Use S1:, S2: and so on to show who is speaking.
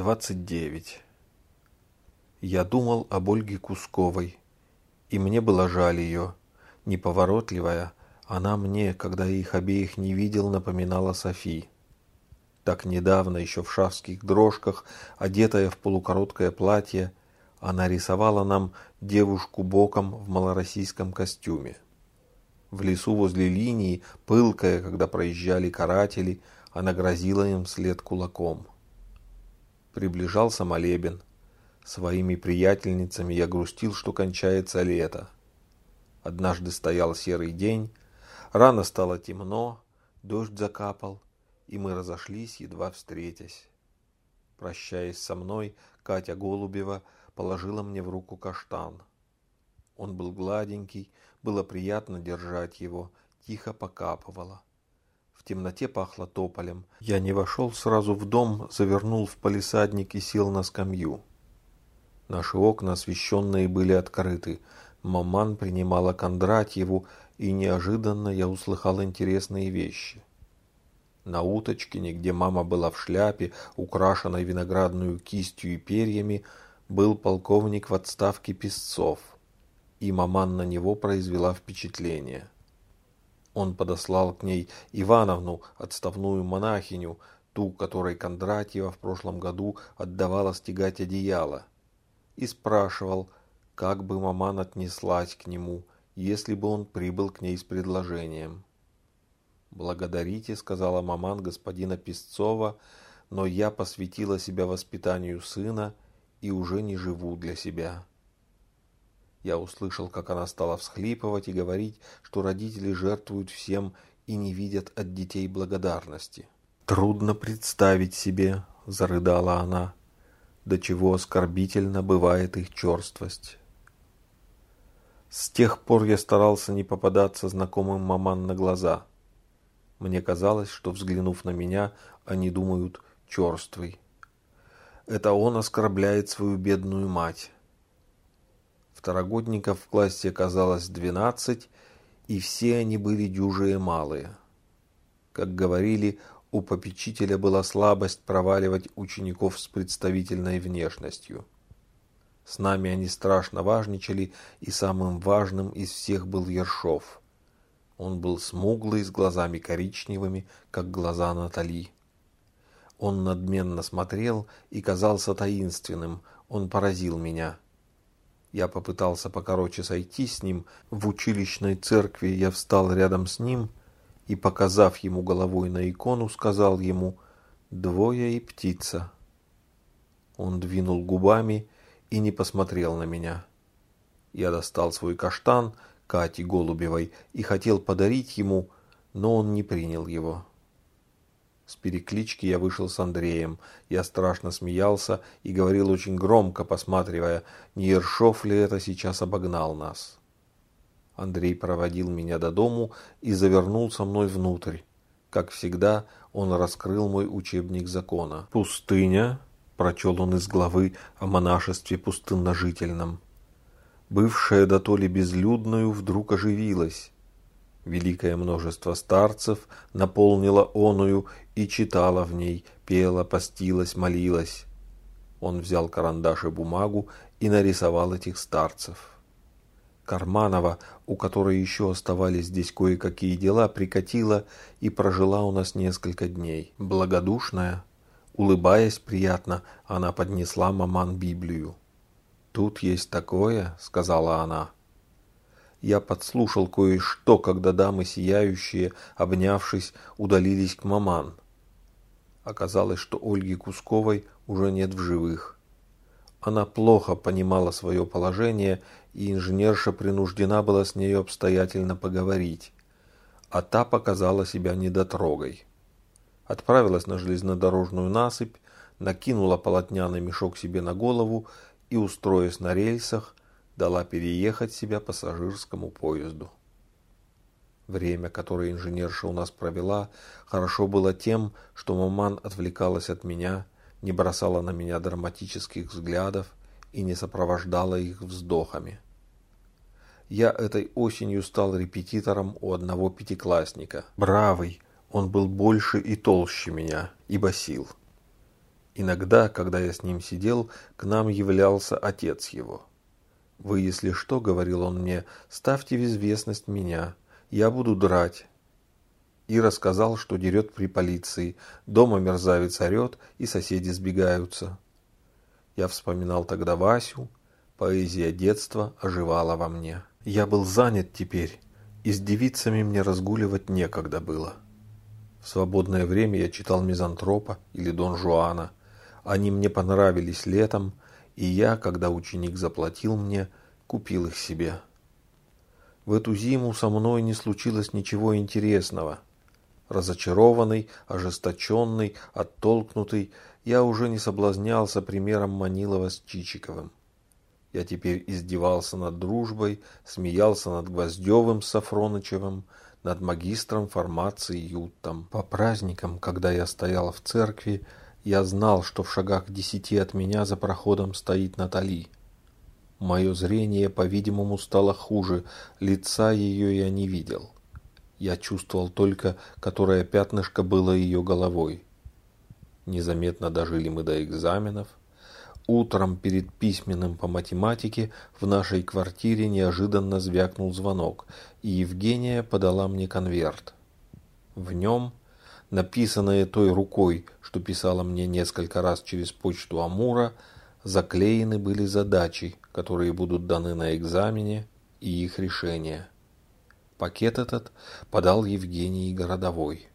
S1: 29. Я думал об Ольге Кусковой, и мне было жаль ее. Неповоротливая, она мне, когда я их обеих не видел, напоминала Софи. Так недавно, еще в шавских дрожках, одетая в полукороткое платье, она рисовала нам девушку боком в малороссийском костюме. В лесу возле линии, пылкая, когда проезжали каратели, она грозила им вслед кулаком. Приближался молебен. Своими приятельницами я грустил, что кончается лето. Однажды стоял серый день, рано стало темно, дождь закапал, и мы разошлись, едва встретясь. Прощаясь со мной, Катя Голубева положила мне в руку каштан. Он был гладенький, было приятно держать его, тихо покапывало. В темноте пахло тополем. Я не вошел сразу в дом, завернул в палисадник и сел на скамью. Наши окна, освещенные, были открыты. Маман принимала Кондратьеву, и неожиданно я услыхал интересные вещи. На уточке, где мама была в шляпе, украшенной виноградную кистью и перьями, был полковник в отставке Песцов, и маман на него произвела впечатление. Он подослал к ней Ивановну, отставную монахиню, ту, которой Кондратьева в прошлом году отдавала стегать одеяло, и спрашивал, как бы маман отнеслась к нему, если бы он прибыл к ней с предложением. «Благодарите», — сказала маман господина Песцова, «но я посвятила себя воспитанию сына и уже не живу для себя». Я услышал, как она стала всхлипывать и говорить, что родители жертвуют всем и не видят от детей благодарности. «Трудно представить себе», — зарыдала она, — «до чего оскорбительно бывает их черствость». С тех пор я старался не попадаться знакомым маман на глаза. Мне казалось, что, взглянув на меня, они думают «черствый». Это он оскорбляет свою бедную мать. Второгодников в классе оказалось двенадцать, и все они были дюжие малые. Как говорили, у попечителя была слабость проваливать учеников с представительной внешностью. С нами они страшно важничали, и самым важным из всех был Ершов. Он был смуглый, с глазами коричневыми, как глаза Натали. Он надменно смотрел и казался таинственным, он поразил меня – я попытался покороче сойти с ним. В училищной церкви я встал рядом с ним и, показав ему головой на икону, сказал ему «Двое и птица». Он двинул губами и не посмотрел на меня. Я достал свой каштан Кати Голубевой и хотел подарить ему, но он не принял его. С переклички я вышел с Андреем. Я страшно смеялся и говорил очень громко, посматривая, не Ершов ли это сейчас обогнал нас. Андрей проводил меня до дому и завернул со мной внутрь. Как всегда, он раскрыл мой учебник закона. «Пустыня», — прочел он из главы о монашестве пустынножительном, бывшая до то ли безлюдную, вдруг оживилась Великое множество старцев наполнило оную и читало в ней, пела, постилась, молилась. Он взял карандаш и бумагу и нарисовал этих старцев. Карманова, у которой еще оставались здесь кое-какие дела, прикатила и прожила у нас несколько дней. Благодушная, улыбаясь приятно, она поднесла маман Библию. «Тут есть такое», — сказала она, — я подслушал кое-что, когда дамы сияющие, обнявшись, удалились к маман. Оказалось, что Ольги Кусковой уже нет в живых. Она плохо понимала свое положение, и инженерша принуждена была с нею обстоятельно поговорить. А та показала себя недотрогой. Отправилась на железнодорожную насыпь, накинула полотняный мешок себе на голову и, устроясь на рельсах, дала переехать себя пассажирскому поезду. Время, которое инженерша у нас провела, хорошо было тем, что маман отвлекалась от меня, не бросала на меня драматических взглядов и не сопровождала их вздохами. Я этой осенью стал репетитором у одного пятиклассника. Бравый, он был больше и толще меня, и басил. Иногда, когда я с ним сидел, к нам являлся отец его. «Вы, если что, — говорил он мне, — ставьте в известность меня, я буду драть». И рассказал, что дерет при полиции, дома мерзавец орет, и соседи сбегаются. Я вспоминал тогда Васю, поэзия детства оживала во мне. Я был занят теперь, и с девицами мне разгуливать некогда было. В свободное время я читал Мизантропа или Дон Жуана. Они мне понравились летом, и я, когда ученик заплатил мне, купил их себе. В эту зиму со мной не случилось ничего интересного. Разочарованный, ожесточенный, оттолкнутый, я уже не соблазнялся примером Манилова с Чичиковым. Я теперь издевался над дружбой, смеялся над Гвоздевым с над магистром формации Ютом. По праздникам, когда я стоял в церкви, я знал, что в шагах десяти от меня за проходом стоит Натали. Мое зрение, по-видимому, стало хуже, лица ее я не видел. Я чувствовал только, которое пятнышко было ее головой. Незаметно дожили мы до экзаменов. Утром перед письменным по математике в нашей квартире неожиданно звякнул звонок, и Евгения подала мне конверт. В нем написанное той рукой, что писала мне несколько раз через почту Амура, заклеены были задачи, которые будут даны на экзамене, и их решения. Пакет этот подал Евгений Городовой.